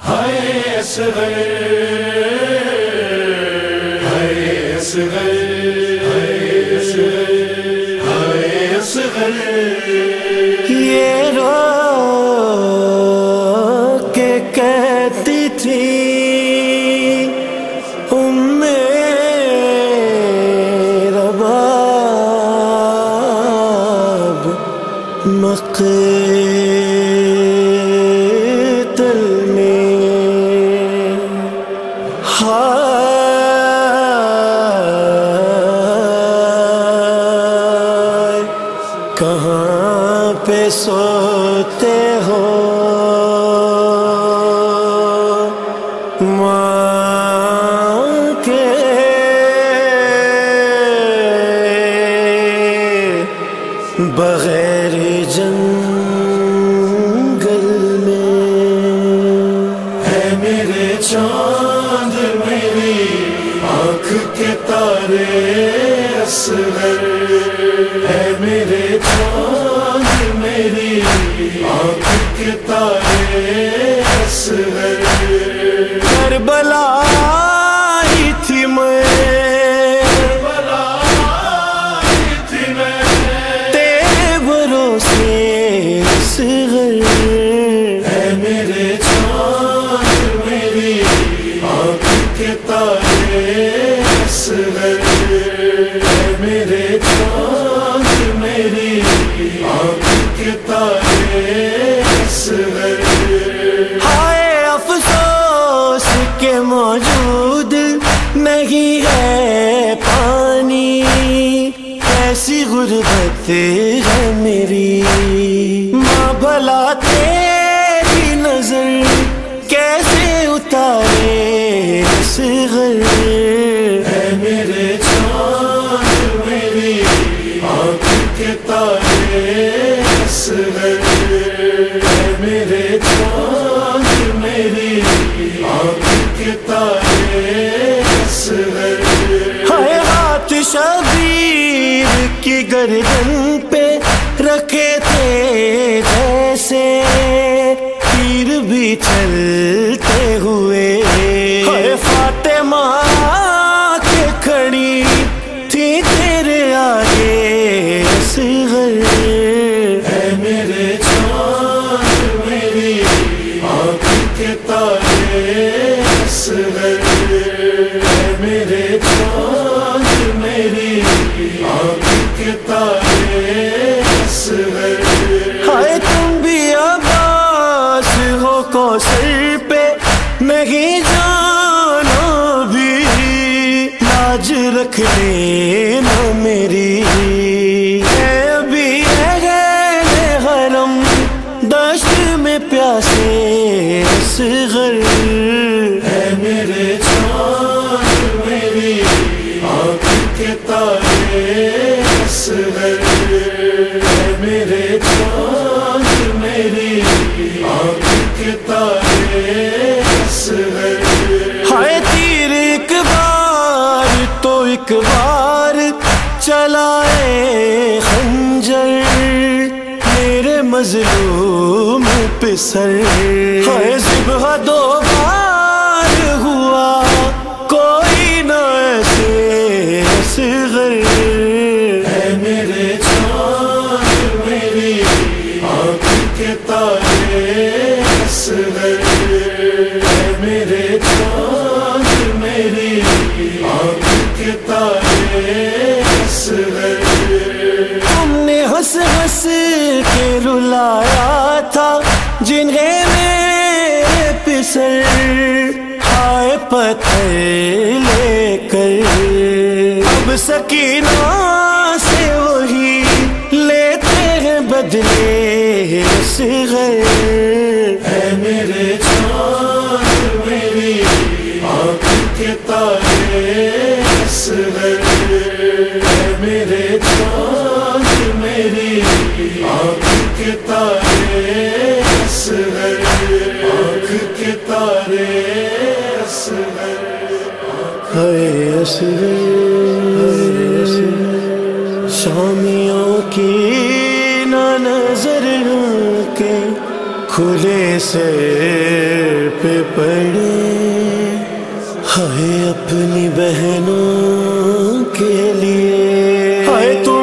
ہائے اصغر ہائے اصغر اصغر اصغر یہ رو کے کہتی تھی ام رباب سوتے ہو۔ ماں کے بغیر جنگل میں۔ ہے میرے چاند، میری آنکھ کے تارے اصغر۔ ہے میرے چاند میری آنکھ کے تارے کربلا آئی تھی میں۔ بلا تھی میں۔ تیرے میرے چاند میری آنکھ کے تارے اصغر غربت ہے میری گردن پہ رکھے تھے، جیسے تیر بھی چلتے ہوئے۔ ہائے فاطمہ کے کھڑی تھی تیرے آگے صغر میرے چاند میری آنکھ کے تارے اصغر کو سر پہ نہیں جانا بھی۔ لاج رکھ لینا میری۔ اے ابھی حرم دشت میں پیاسے صغر ہے میرے چاند میری آنکھ کے تارے اصغر میرے مظلوم پہ سر ہائے ذبح دو بار ہوا کوئی نہ ایسے صغر ہے میرے چاند میری آنکھ کے تارے ہے میرے چاند میری آنکھ کے تارے تم نے ہنس ہنس رلایا تھا، جنہیں میرے پسر ہائے پتھر لے کر۔ اب سکینہ سے وہی لیتے ہیں بدلے صغر ہے میرے چاند میری آنکھ کے تارے اصغر شامیوں کی نہ نظر کے کھلے سے پہ پڑے۔ ہائے اپنی بہنوں کے لیے۔ ہائے تو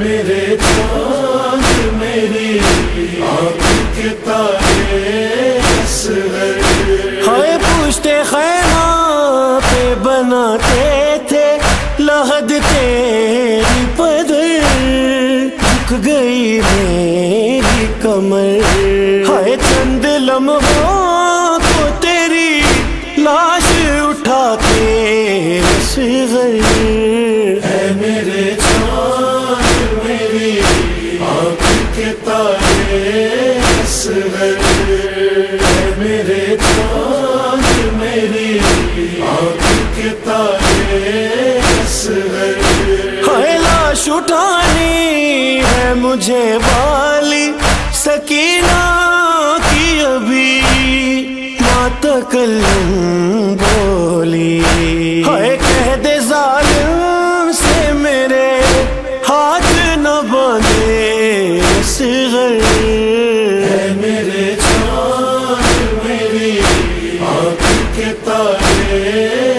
میرے چھٹانی ہے مجھے والی سکینہ کی ابھی مات بولی۔ ہے کہہ دے ظالم سے میرے ہاتھ نہ باندھے سر میرے میری کے تارے